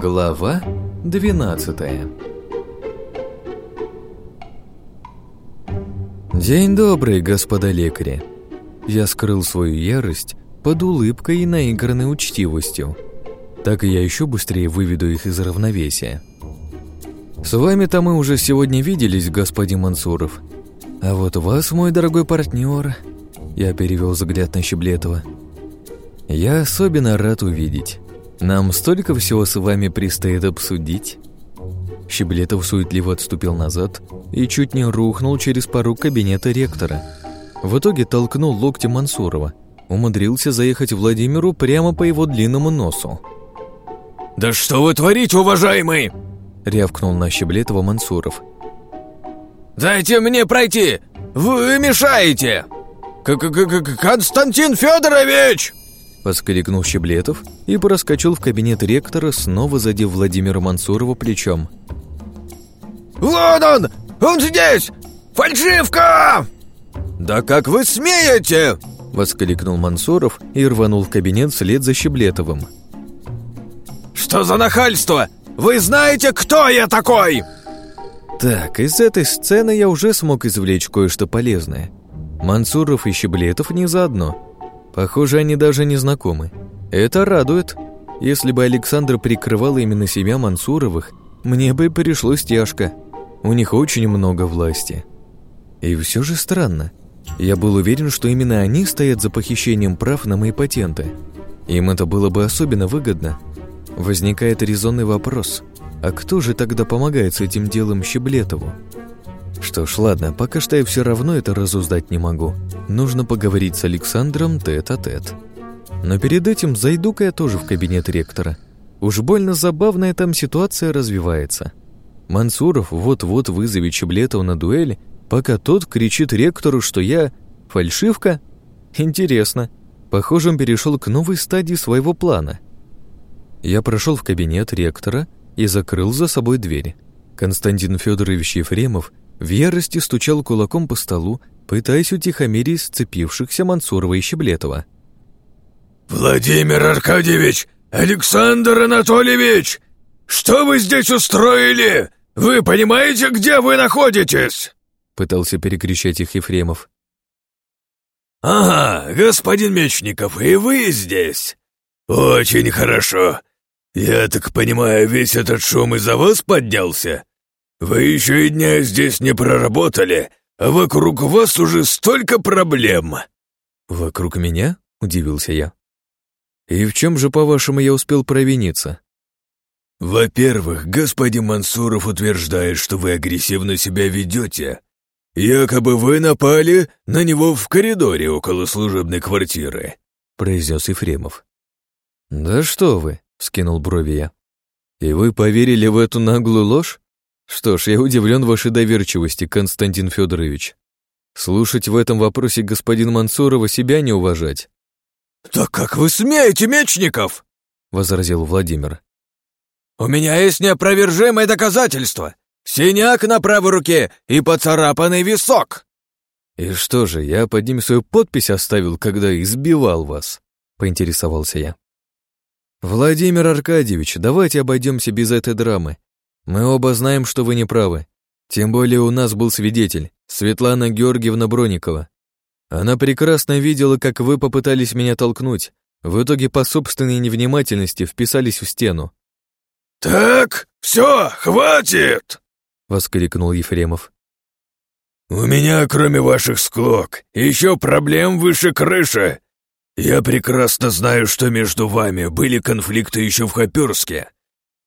Глава 12 День добрый, господа лекари. Я скрыл свою ярость под улыбкой и наигранной учтивостью. Так я еще быстрее выведу их из равновесия. С вами-то мы уже сегодня виделись, господин Мансуров. А вот вас, мой дорогой партнер, я перевел взгляд на Щеблетова. Я особенно рад увидеть. Нам столько всего с вами предстоит обсудить. Щеблетов суетливо отступил назад и чуть не рухнул через порог кабинета ректора. В итоге толкнул локтем Мансурова, умудрился заехать Владимиру прямо по его длинному носу. «Да что вы творите, уважаемый?» — рявкнул на Щеблетова Мансуров. «Дайте мне пройти! Вы мешаете! К -к -к Константин Федорович!» Воскликнул Щеблетов и проскочил в кабинет ректора, снова задев Владимира Мансурова плечом. «Вот он! Он здесь! Фальшивка!» «Да как вы смеете!» Воскликнул Мансуров и рванул в кабинет вслед за Щеблетовым. «Что за нахальство? Вы знаете, кто я такой?» Так, из этой сцены я уже смог извлечь кое-что полезное. Мансуров и Щеблетов не заодно. Похоже, они даже не знакомы. Это радует. Если бы Александр прикрывал именно себя Мансуровых, мне бы пришлось тяжко. У них очень много власти. И все же странно. Я был уверен, что именно они стоят за похищением прав на мои патенты. Им это было бы особенно выгодно. Возникает резонный вопрос. А кто же тогда помогает с этим делом Щеблетову? Что ж, ладно, пока что я все равно это разуздать не могу. Нужно поговорить с Александром тет-а-тет. -тет. Но перед этим зайду-ка я тоже в кабинет ректора. Уж больно забавная там ситуация развивается. Мансуров вот-вот вызовет Чеблетова на дуэль, пока тот кричит ректору, что я фальшивка. Интересно. Похоже, он перешел к новой стадии своего плана. Я прошел в кабинет ректора и закрыл за собой дверь. Константин Федорович Ефремов в ярости стучал кулаком по столу, пытаясь утихомирить сцепившихся Мансурова и Щеблетова. «Владимир Аркадьевич! Александр Анатольевич! Что вы здесь устроили? Вы понимаете, где вы находитесь?» Пытался перекричать их Ефремов. «Ага, господин Мечников, и вы здесь? Очень хорошо. Я так понимаю, весь этот шум из-за вас поднялся? «Вы еще и дня здесь не проработали, а вокруг вас уже столько проблем!» «Вокруг меня?» — удивился я. «И в чем же, по-вашему, я успел провиниться?» «Во-первых, господин Мансуров утверждает, что вы агрессивно себя ведете. Якобы вы напали на него в коридоре около служебной квартиры», — произнес Ефремов. «Да что вы!» — скинул брови я. «И вы поверили в эту наглую ложь? Что ж, я удивлен вашей доверчивости, Константин Федорович. Слушать в этом вопросе господин Мансурова себя не уважать. «Да как вы смеете, Мечников?» — возразил Владимир. «У меня есть неопровержимое доказательство. Синяк на правой руке и поцарапанный висок». «И что же, я под ним свою подпись оставил, когда избивал вас?» — поинтересовался я. «Владимир Аркадьевич, давайте обойдемся без этой драмы. Мы оба знаем, что вы не правы. Тем более у нас был свидетель, Светлана Георгиевна Броникова. Она прекрасно видела, как вы попытались меня толкнуть. В итоге по собственной невнимательности вписались в стену. «Так, все, хватит!» — воскликнул Ефремов. «У меня, кроме ваших склок, еще проблем выше крыши. Я прекрасно знаю, что между вами были конфликты еще в Хоперске.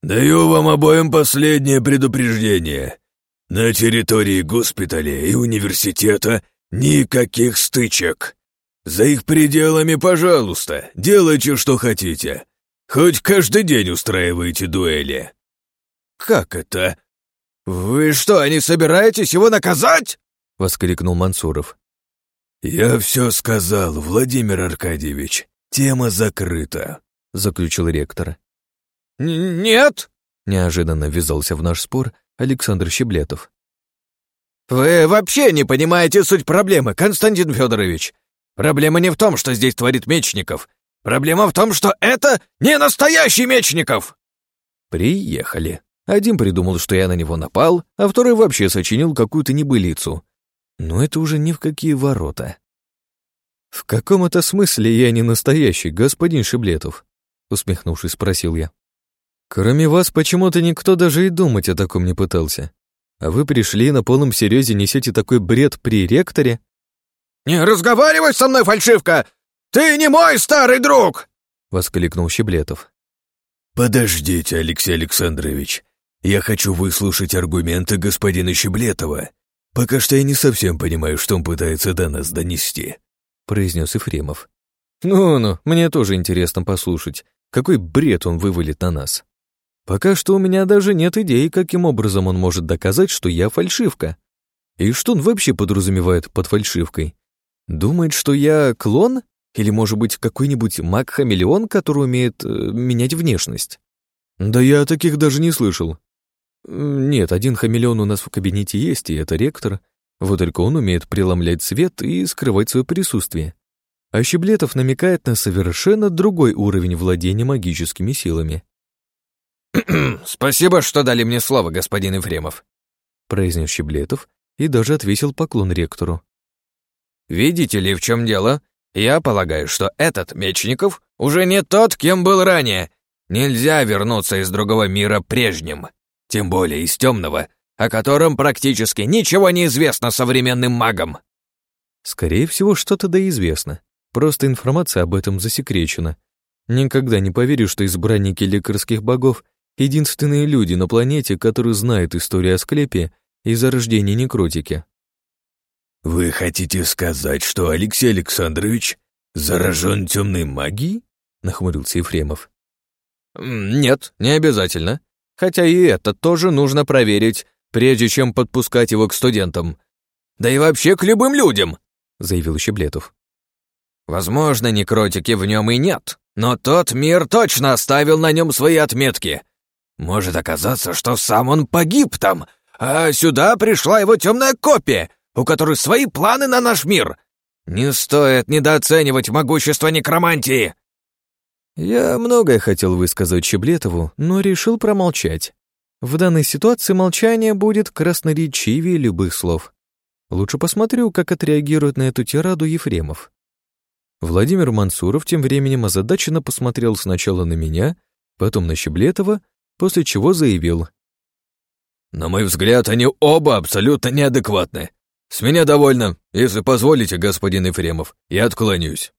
«Даю вам обоим последнее предупреждение. На территории госпиталя и университета никаких стычек. За их пределами, пожалуйста, делайте, что хотите. Хоть каждый день устраивайте дуэли». «Как это? Вы что, не собираетесь его наказать?» — воскликнул Мансуров. «Я все сказал, Владимир Аркадьевич. Тема закрыта», — заключил ректор. «Нет!» — неожиданно ввязался в наш спор Александр Щеблетов. «Вы вообще не понимаете суть проблемы, Константин Федорович. Проблема не в том, что здесь творит Мечников. Проблема в том, что это не настоящий Мечников!» Приехали. Один придумал, что я на него напал, а второй вообще сочинил какую-то небылицу. Но это уже ни в какие ворота. «В каком это смысле я не настоящий, господин Шиблетов?» усмехнувшись, спросил я. «Кроме вас, почему-то никто даже и думать о таком не пытался. А вы пришли на полном серьезе несете такой бред при ректоре?» «Не разговаривай со мной, фальшивка! Ты не мой старый друг!» воскликнул Щеблетов. «Подождите, Алексей Александрович. Я хочу выслушать аргументы господина Щеблетова. Пока что я не совсем понимаю, что он пытается до нас донести», — произнес Ефремов. «Ну-ну, мне тоже интересно послушать, какой бред он вывалит на нас. Пока что у меня даже нет идей, каким образом он может доказать, что я фальшивка. И что он вообще подразумевает под фальшивкой? Думает, что я клон? Или, может быть, какой-нибудь маг-хамелеон, который умеет э, менять внешность? Да я таких даже не слышал. Нет, один хамелеон у нас в кабинете есть, и это ректор. Вот только он умеет преломлять свет и скрывать свое присутствие. А Щеблетов намекает на совершенно другой уровень владения магическими силами. «Спасибо, что дали мне слово, господин Ефремов», произнес Щеблетов и даже отвесил поклон ректору. «Видите ли, в чем дело? Я полагаю, что этот Мечников уже не тот, кем был ранее. Нельзя вернуться из другого мира прежним, тем более из темного, о котором практически ничего не известно современным магам. Скорее всего, что-то да известно. Просто информация об этом засекречена. Никогда не поверю, что избранники лекарских богов — единственные люди на планете, которые знают историю о склепе и зарождении некротики. «Вы хотите сказать, что Алексей Александрович заражен темной магией?» — нахмурился Ефремов. «Нет, не обязательно. Хотя и это тоже нужно проверить, прежде чем подпускать его к студентам. Да и вообще к любым людям», — заявил Щеблетов. «Возможно, некротики в нем и нет, но тот мир точно оставил на нем свои отметки. Может оказаться, что сам он погиб там, а сюда пришла его темная копия, у которой свои планы на наш мир. Не стоит недооценивать могущество некромантии!» Я многое хотел высказать Чеблетову, но решил промолчать. В данной ситуации молчание будет красноречивее любых слов. Лучше посмотрю, как отреагирует на эту тираду Ефремов. Владимир Мансуров тем временем озадаченно посмотрел сначала на меня, потом на Щеблетова, после чего заявил. «На мой взгляд, они оба абсолютно неадекватны. «С меня довольно. Если позволите, господин Ефремов, я отклонюсь».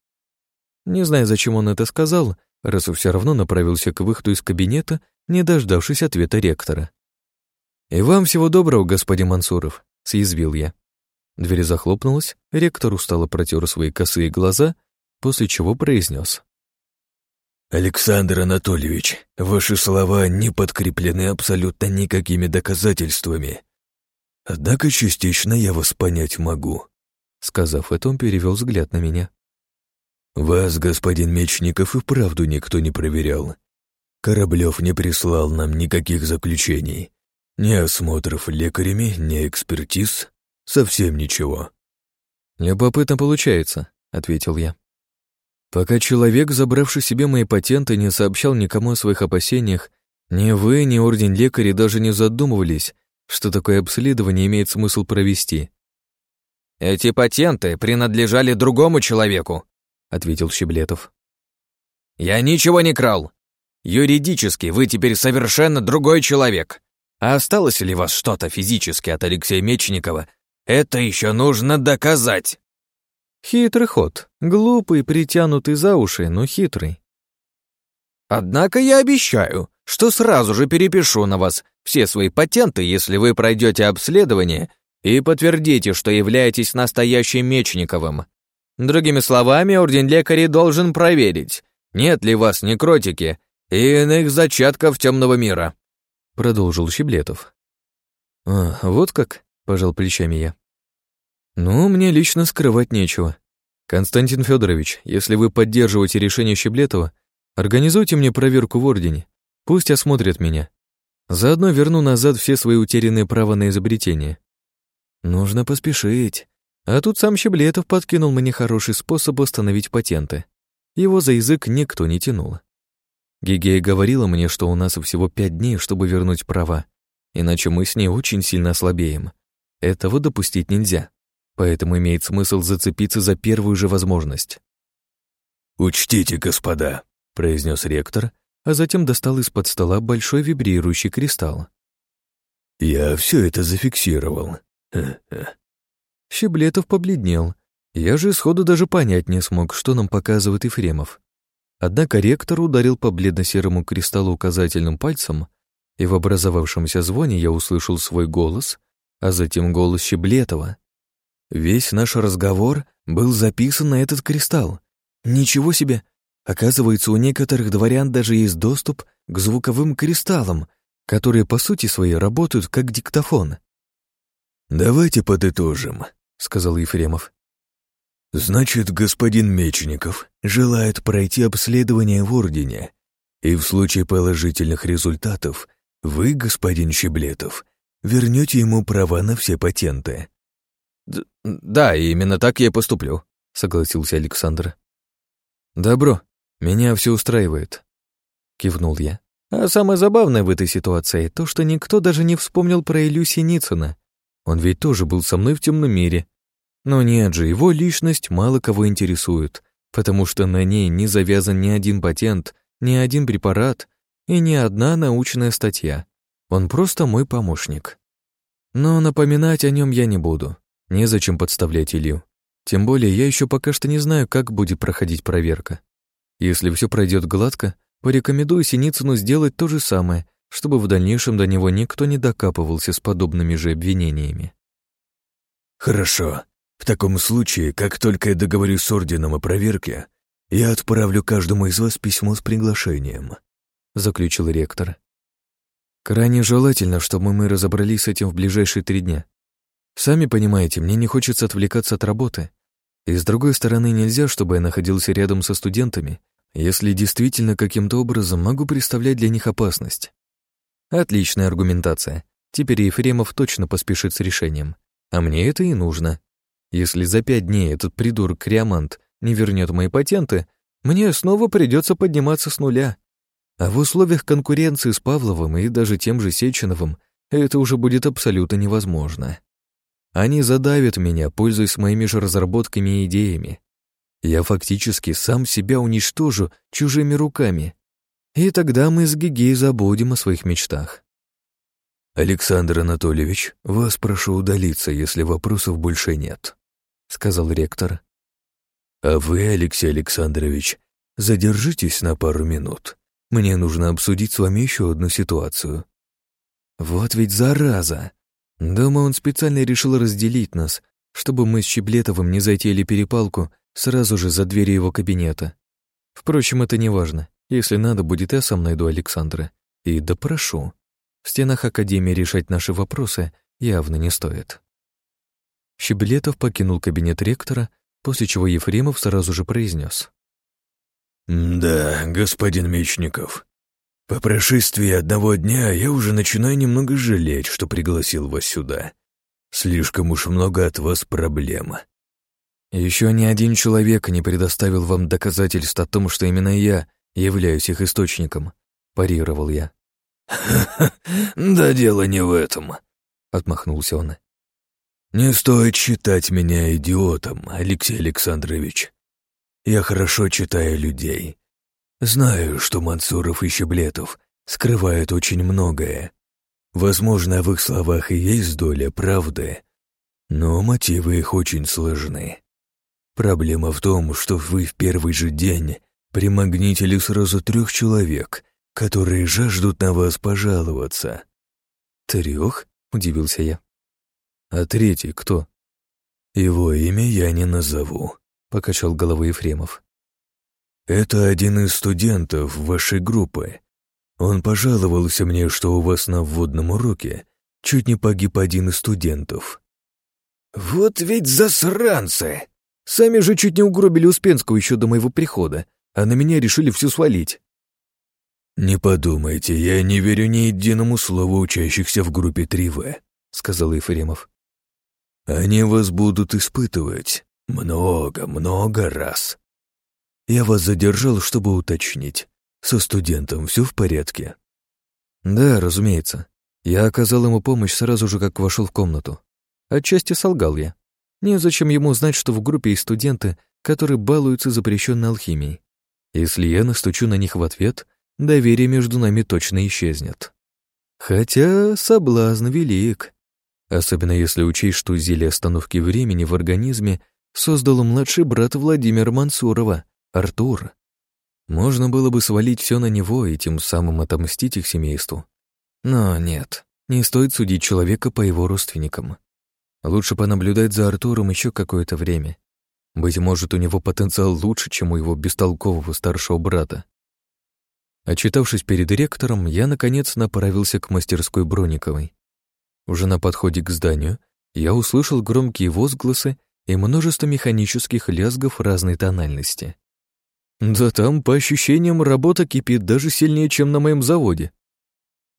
Не знаю, зачем он это сказал, раз все равно направился к выходу из кабинета, не дождавшись ответа ректора. «И вам всего доброго, господин Мансуров», — съязвил я. Дверь захлопнулась, ректор устало протер свои косые глаза, после чего произнес. «Александр Анатольевич, ваши слова не подкреплены абсолютно никакими доказательствами. Однако частично я вас понять могу. Сказав это, он перевел взгляд на меня. Вас, господин Мечников, и правду никто не проверял. Кораблев не прислал нам никаких заключений. Ни осмотров лекарями, ни экспертиз. Совсем ничего. «Любопытно получается», — ответил я. «Пока человек, забравший себе мои патенты, не сообщал никому о своих опасениях, ни вы, ни Орден Лекарей даже не задумывались, что такое обследование имеет смысл провести. «Эти патенты принадлежали другому человеку», — ответил Щеблетов. «Я ничего не крал. Юридически вы теперь совершенно другой человек. А осталось ли вас что-то физически от Алексея Мечникова, это еще нужно доказать». Хитрый ход. Глупый, притянутый за уши, но хитрый. Однако я обещаю, что сразу же перепишу на вас все свои патенты, если вы пройдете обследование и подтвердите, что являетесь настоящим Мечниковым. Другими словами, Орден Лекарей должен проверить, нет ли вас некротики и иных зачатков темного мира», — продолжил Щеблетов. «А, вот как?» — пожал плечами я. «Ну, мне лично скрывать нечего. Константин Федорович, если вы поддерживаете решение Щеблетова, организуйте мне проверку в Ордене. Пусть осмотрят меня. Заодно верну назад все свои утерянные права на изобретение. Нужно поспешить. А тут сам Щеблетов подкинул мне хороший способ установить патенты. Его за язык никто не тянул. Гигея говорила мне, что у нас всего пять дней, чтобы вернуть права, иначе мы с ней очень сильно ослабеем. Этого допустить нельзя, поэтому имеет смысл зацепиться за первую же возможность. «Учтите, господа», — произнес ректор, а затем достал из-под стола большой вибрирующий кристалл. «Я все это зафиксировал». Щеблетов побледнел. Я же сходу даже понять не смог, что нам показывает Ефремов. Однако ректор ударил по бледно-серому кристаллу указательным пальцем, и в образовавшемся звоне я услышал свой голос, а затем голос Щеблетова. Весь наш разговор был записан на этот кристалл. Ничего себе! Оказывается, у некоторых дворян даже есть доступ к звуковым кристаллам, которые по сути своей работают как диктофон. «Давайте подытожим», — сказал Ефремов. «Значит, господин Мечников желает пройти обследование в Ордене, и в случае положительных результатов вы, господин Щеблетов, вернете ему права на все патенты». Д «Да, именно так я и поступлю», — согласился Александр. «Добро, меня все устраивает», — кивнул я. А самое забавное в этой ситуации то, что никто даже не вспомнил про Илью Синицына. Он ведь тоже был со мной в темном мире. Но нет же, его личность мало кого интересует, потому что на ней не завязан ни один патент, ни один препарат и ни одна научная статья. Он просто мой помощник. Но напоминать о нем я не буду. Незачем подставлять Илью. Тем более я еще пока что не знаю, как будет проходить проверка. Если все пройдет гладко, порекомендую Синицыну сделать то же самое, чтобы в дальнейшем до него никто не докапывался с подобными же обвинениями. «Хорошо. В таком случае, как только я договорюсь с Орденом о проверке, я отправлю каждому из вас письмо с приглашением», — заключил ректор. «Крайне желательно, чтобы мы разобрались с этим в ближайшие три дня. Сами понимаете, мне не хочется отвлекаться от работы, и с другой стороны, нельзя, чтобы я находился рядом со студентами, если действительно каким-то образом могу представлять для них опасность. Отличная аргументация. Теперь Ефремов точно поспешит с решением. А мне это и нужно. Если за пять дней этот придурок Криомант не вернет мои патенты, мне снова придется подниматься с нуля. А в условиях конкуренции с Павловым и даже тем же Сеченовым это уже будет абсолютно невозможно. Они задавят меня, пользуясь моими же разработками и идеями. Я фактически сам себя уничтожу чужими руками. И тогда мы с Гигей забудем о своих мечтах. «Александр Анатольевич, вас прошу удалиться, если вопросов больше нет», — сказал ректор. «А вы, Алексей Александрович, задержитесь на пару минут. Мне нужно обсудить с вами еще одну ситуацию». «Вот ведь зараза! Думаю, он специально решил разделить нас, чтобы мы с Щеблетовым не затеяли перепалку сразу же за дверью его кабинета. Впрочем, это не важно. Если надо будет, я сам найду Александра. И допрошу. В стенах Академии решать наши вопросы явно не стоит. Щеблетов покинул кабинет ректора, после чего Ефремов сразу же произнес. «Да, господин Мечников, по прошествии одного дня я уже начинаю немного жалеть, что пригласил вас сюда. Слишком уж много от вас проблем. Еще ни один человек не предоставил вам доказательств о том, что именно я являюсь их источником, парировал я. да дело не в этом, отмахнулся он. Не стоит считать меня идиотом, Алексей Александрович. Я хорошо читаю людей Знаю, что Мансуров и Щеблетов скрывают очень многое. Возможно, в их словах и есть доля правды, но мотивы их очень сложны. Проблема в том, что вы в первый же день примагнитили сразу трех человек, которые жаждут на вас пожаловаться. Трех? удивился я. А третий кто? Его имя я не назову, покачал головой Ефремов. «Это один из студентов вашей группы. Он пожаловался мне, что у вас на вводном уроке чуть не погиб один из студентов». «Вот ведь засранцы! Сами же чуть не угробили Успенского еще до моего прихода, а на меня решили всю свалить». «Не подумайте, я не верю ни единому слову учащихся в группе 3В», — сказал Ефремов. «Они вас будут испытывать много-много раз. Я вас задержал, чтобы уточнить. со студентом все в порядке?» «Да, разумеется. Я оказал ему помощь сразу же, как вошел в комнату. Отчасти солгал я. Незачем ему знать, что в группе есть студенты, которые балуются запрещенной алхимией. Если я настучу на них в ответ, доверие между нами точно исчезнет. Хотя соблазн велик. Особенно если учесть, что зелье остановки времени в организме создал младший брат Владимира Мансурова, Артур. Можно было бы свалить все на него и тем самым отомстить их семейству. Но нет, не стоит судить человека по его родственникам. Лучше понаблюдать за Артуром еще какое-то время. Быть может, у него потенциал лучше, чем у его бестолкового старшего брата. Отчитавшись перед ректором, я, наконец, направился к мастерской Брониковой. Уже на подходе к зданию я услышал громкие возгласы и множество механических лязгов разной тональности. Да там, по ощущениям, работа кипит даже сильнее, чем на моем заводе.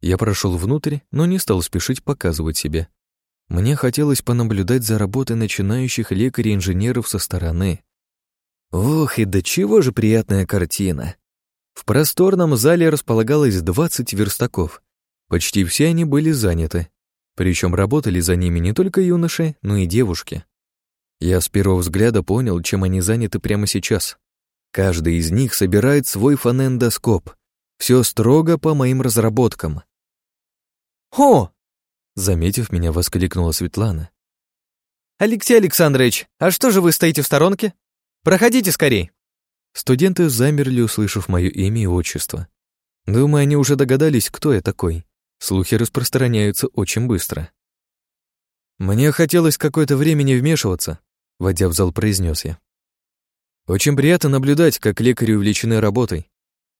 Я прошел внутрь, но не стал спешить показывать себя. Мне хотелось понаблюдать за работой начинающих лекарей-инженеров со стороны. Ох, и до чего же приятная картина! В просторном зале располагалось 20 верстаков. Почти все они были заняты. Причем работали за ними не только юноши, но и девушки. Я с первого взгляда понял, чем они заняты прямо сейчас. Каждый из них собирает свой фонендоскоп. Все строго по моим разработкам. «О!» Заметив меня, воскликнула Светлана. «Алексей Александрович, а что же вы стоите в сторонке? Проходите скорей!» Студенты замерли, услышав мое имя и отчество. Думаю, они уже догадались, кто я такой. Слухи распространяются очень быстро. «Мне хотелось какое-то время не вмешиваться», — войдя в зал, произнес я. «Очень приятно наблюдать, как лекари увлечены работой.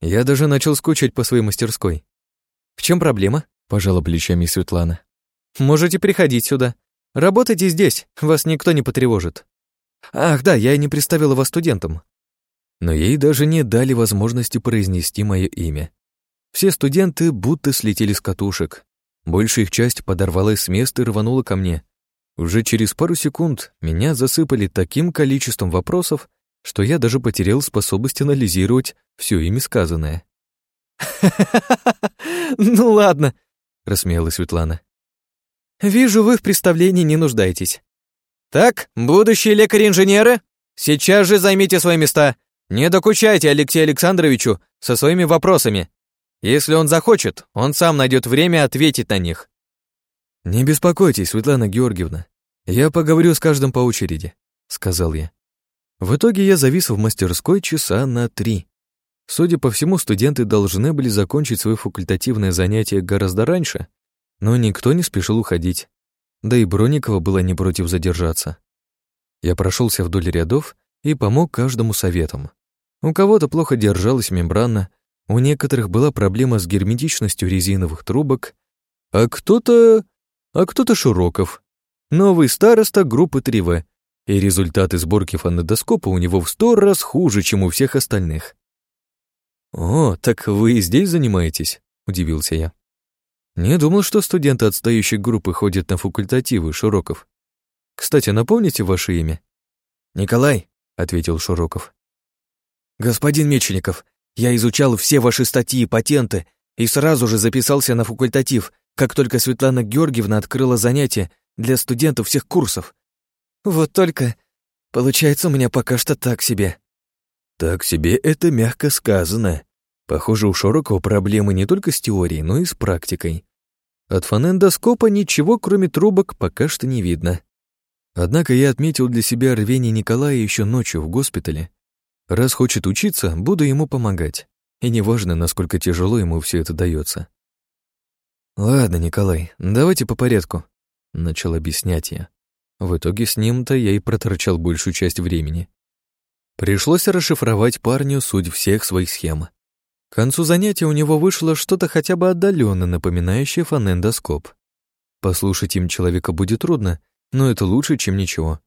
Я даже начал скучать по своей мастерской». «В чем проблема?» — пожала плечами Светлана. Можете приходить сюда. Работайте здесь, вас никто не потревожит. Ах, да, я и не представила вас студентам. Но ей даже не дали возможности произнести мое имя. Все студенты будто слетели с катушек. Большая их часть подорвалась с места и рванула ко мне. Уже через пару секунд меня засыпали таким количеством вопросов, что я даже потерял способность анализировать все ими сказанное. «Ну ладно», — рассмеялась Светлана. Вижу, вы в представлении не нуждаетесь. Так, будущие лекари-инженеры, сейчас же займите свои места. Не докучайте Алексею Александровичу со своими вопросами. Если он захочет, он сам найдет время ответить на них. Не беспокойтесь, Светлана Георгиевна. Я поговорю с каждым по очереди, сказал я. В итоге я завис в мастерской часа на три. Судя по всему, студенты должны были закончить свое факультативное занятие гораздо раньше, но никто не спешил уходить. Да и Броникова была не против задержаться. Я прошелся вдоль рядов и помог каждому советом. У кого-то плохо держалась мембрана, у некоторых была проблема с герметичностью резиновых трубок, а кто-то... а кто-то Широков. Новый староста группы 3В, и результаты сборки фонодоскопа у него в сто раз хуже, чем у всех остальных. «О, так вы и здесь занимаетесь?» — удивился я. Не думал, что студенты отстающей группы ходят на факультативы, Широков. Кстати, напомните ваше имя? Николай, ответил Широков. Господин Мечников, я изучал все ваши статьи и патенты и сразу же записался на факультатив, как только Светлана Георгиевна открыла занятия для студентов всех курсов. Вот только получается у меня пока что так себе. Так себе это мягко сказано, Похоже, у Широкого проблемы не только с теорией, но и с практикой. От фонендоскопа ничего, кроме трубок, пока что не видно. Однако я отметил для себя рвение Николая еще ночью в госпитале. Раз хочет учиться, буду ему помогать. И неважно, насколько тяжело ему все это дается. «Ладно, Николай, давайте по порядку», — начал объяснять я. В итоге с ним-то я и проторчал большую часть времени. Пришлось расшифровать парню суть всех своих схем. К концу занятия у него вышло что-то хотя бы отдаленно напоминающее фонендоскоп. Послушать им человека будет трудно, но это лучше, чем ничего.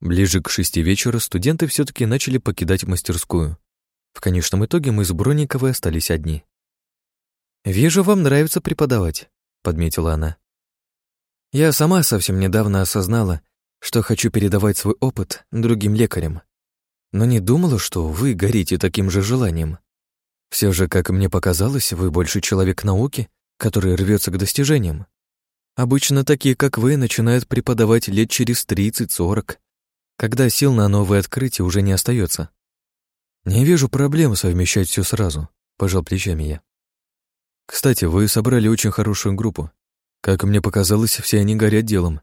Ближе к шести вечера студенты все-таки начали покидать мастерскую. В конечном итоге мы с Бронниковой остались одни. «Вижу, вам нравится преподавать», — подметила она. «Я сама совсем недавно осознала, что хочу передавать свой опыт другим лекарям, но не думала, что вы горите таким же желанием. Все же, как мне показалось, вы больше человек науки, который рвется к достижениям. Обычно такие, как вы, начинают преподавать лет через 30-40, когда сил на новые открытия уже не остается. Не вижу проблем совмещать все сразу, пожал плечами я. Кстати, вы собрали очень хорошую группу. Как мне показалось, все они горят делом.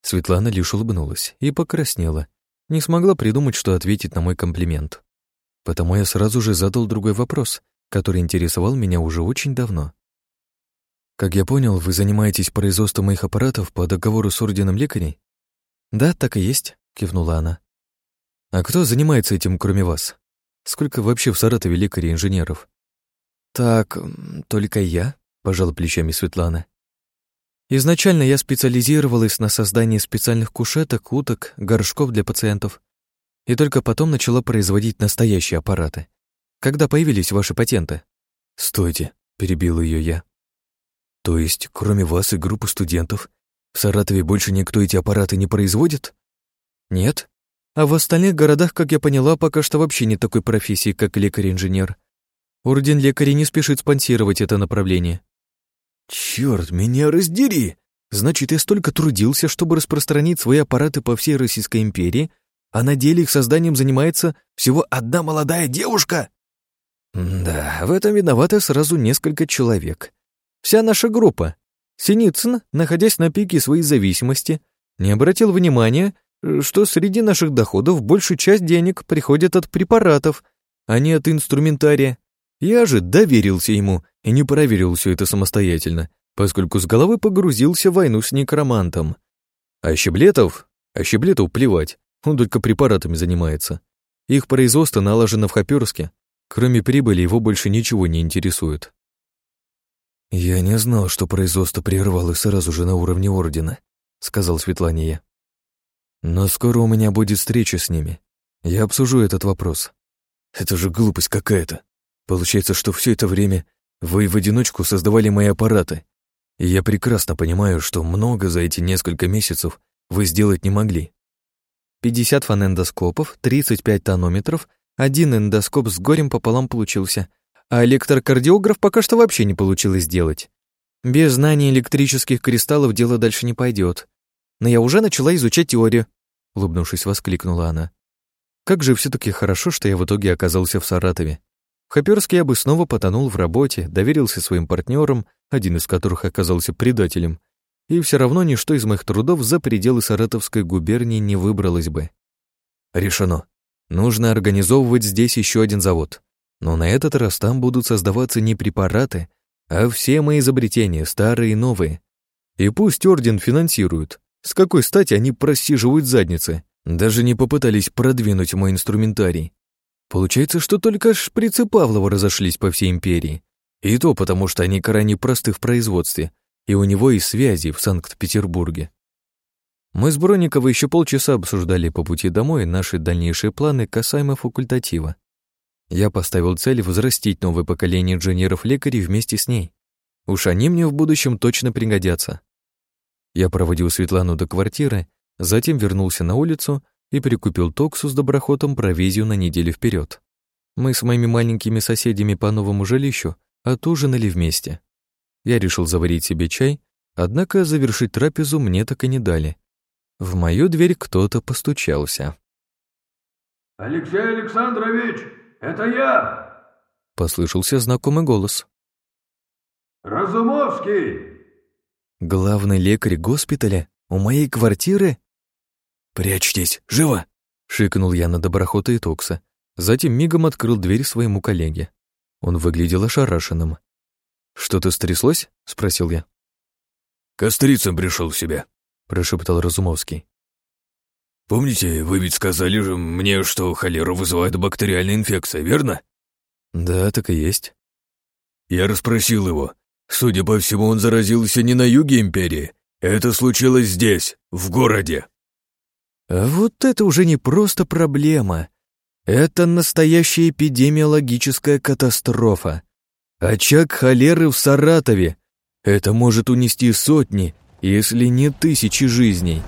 Светлана лишь улыбнулась и покраснела. Не смогла придумать, что ответить на мой комплимент. Потому я сразу же задал другой вопрос, который интересовал меня уже очень давно. «Как я понял, вы занимаетесь производством моих аппаратов по договору с Орденом лекарей?» «Да, так и есть», — кивнула она. «А кто занимается этим, кроме вас? Сколько вообще в Саратове лекарей и инженеров?» «Так, только я», — пожала плечами Светлана. «Изначально я специализировалась на создании специальных кушеток, уток, горшков для пациентов и только потом начала производить настоящие аппараты. Когда появились ваши патенты? Стойте, перебил ее я. То есть, кроме вас и группы студентов, в Саратове больше никто эти аппараты не производит? Нет. А в остальных городах, как я поняла, пока что вообще нет такой профессии, как лекарь-инженер. Орден лекарей не спешит спонсировать это направление. Черт, меня раздери! Значит, я столько трудился, чтобы распространить свои аппараты по всей Российской империи, а на деле их созданием занимается всего одна молодая девушка? Да, в этом виноваты сразу несколько человек. Вся наша группа. Синицын, находясь на пике своей зависимости, не обратил внимания, что среди наших доходов большую часть денег приходит от препаратов, а не от инструментария. Я же доверился ему и не проверил все это самостоятельно, поскольку с головы погрузился в войну с некромантом. А Щеблетов? А Щеблетов плевать. Он только препаратами занимается. Их производство налажено в Хоперске. Кроме прибыли его больше ничего не интересует. «Я не знал, что производство прервалось сразу же на уровне Ордена», — сказал Светлане я. «Но скоро у меня будет встреча с ними. Я обсужу этот вопрос. Это же глупость какая-то. Получается, что все это время вы в одиночку создавали мои аппараты. И я прекрасно понимаю, что много за эти несколько месяцев вы сделать не могли. 50 фонендоскопов, 35 тонометров, один эндоскоп с горем пополам получился, а электрокардиограф пока что вообще не получилось сделать. Без знания электрических кристаллов дело дальше не пойдет. Но я уже начала изучать теорию, улыбнувшись, воскликнула она. Как же все таки хорошо, что я в итоге оказался в Саратове. В Хоперске я бы снова потонул в работе, доверился своим партнерам, один из которых оказался предателем, и все равно ничто из моих трудов за пределы Саратовской губернии не выбралось бы. Решено. Нужно организовывать здесь еще один завод. Но на этот раз там будут создаваться не препараты, а все мои изобретения, старые и новые. И пусть орден финансирует. С какой стати они просиживают задницы? Даже не попытались продвинуть мой инструментарий. Получается, что только шприцы Павлова разошлись по всей империи. И то потому, что они крайне просты в производстве, и у него и связи в Санкт-Петербурге. Мы с Бронниковой еще полчаса обсуждали по пути домой наши дальнейшие планы касаемо факультатива. Я поставил цель возрастить новое поколение инженеров-лекарей вместе с ней. Уж они мне в будущем точно пригодятся. Я проводил Светлану до квартиры, затем вернулся на улицу и прикупил Токсу с доброхотом провизию на неделю вперед. Мы с моими маленькими соседями по новому жилищу отужинали вместе. Я решил заварить себе чай, однако завершить трапезу мне так и не дали. В мою дверь кто-то постучался. «Алексей Александрович, это я!» Послышался знакомый голос. «Разумовский!» «Главный лекарь госпиталя? У моей квартиры?» «Прячьтесь, живо!» — шикнул я на доброхота и Токса. Затем мигом открыл дверь своему коллеге. Он выглядел ошарашенным. «Что-то стряслось?» — спросил я. «Кострицын пришел в себя», — прошептал Разумовский. «Помните, вы ведь сказали же мне, что холеру вызывает бактериальная инфекция, верно?» «Да, так и есть». Я расспросил его. Судя по всему, он заразился не на юге империи. Это случилось здесь, в городе. Вот это уже не просто проблема. Это настоящая эпидемиологическая катастрофа. Очаг холеры в Саратове. Это может унести сотни, если не тысячи жизней.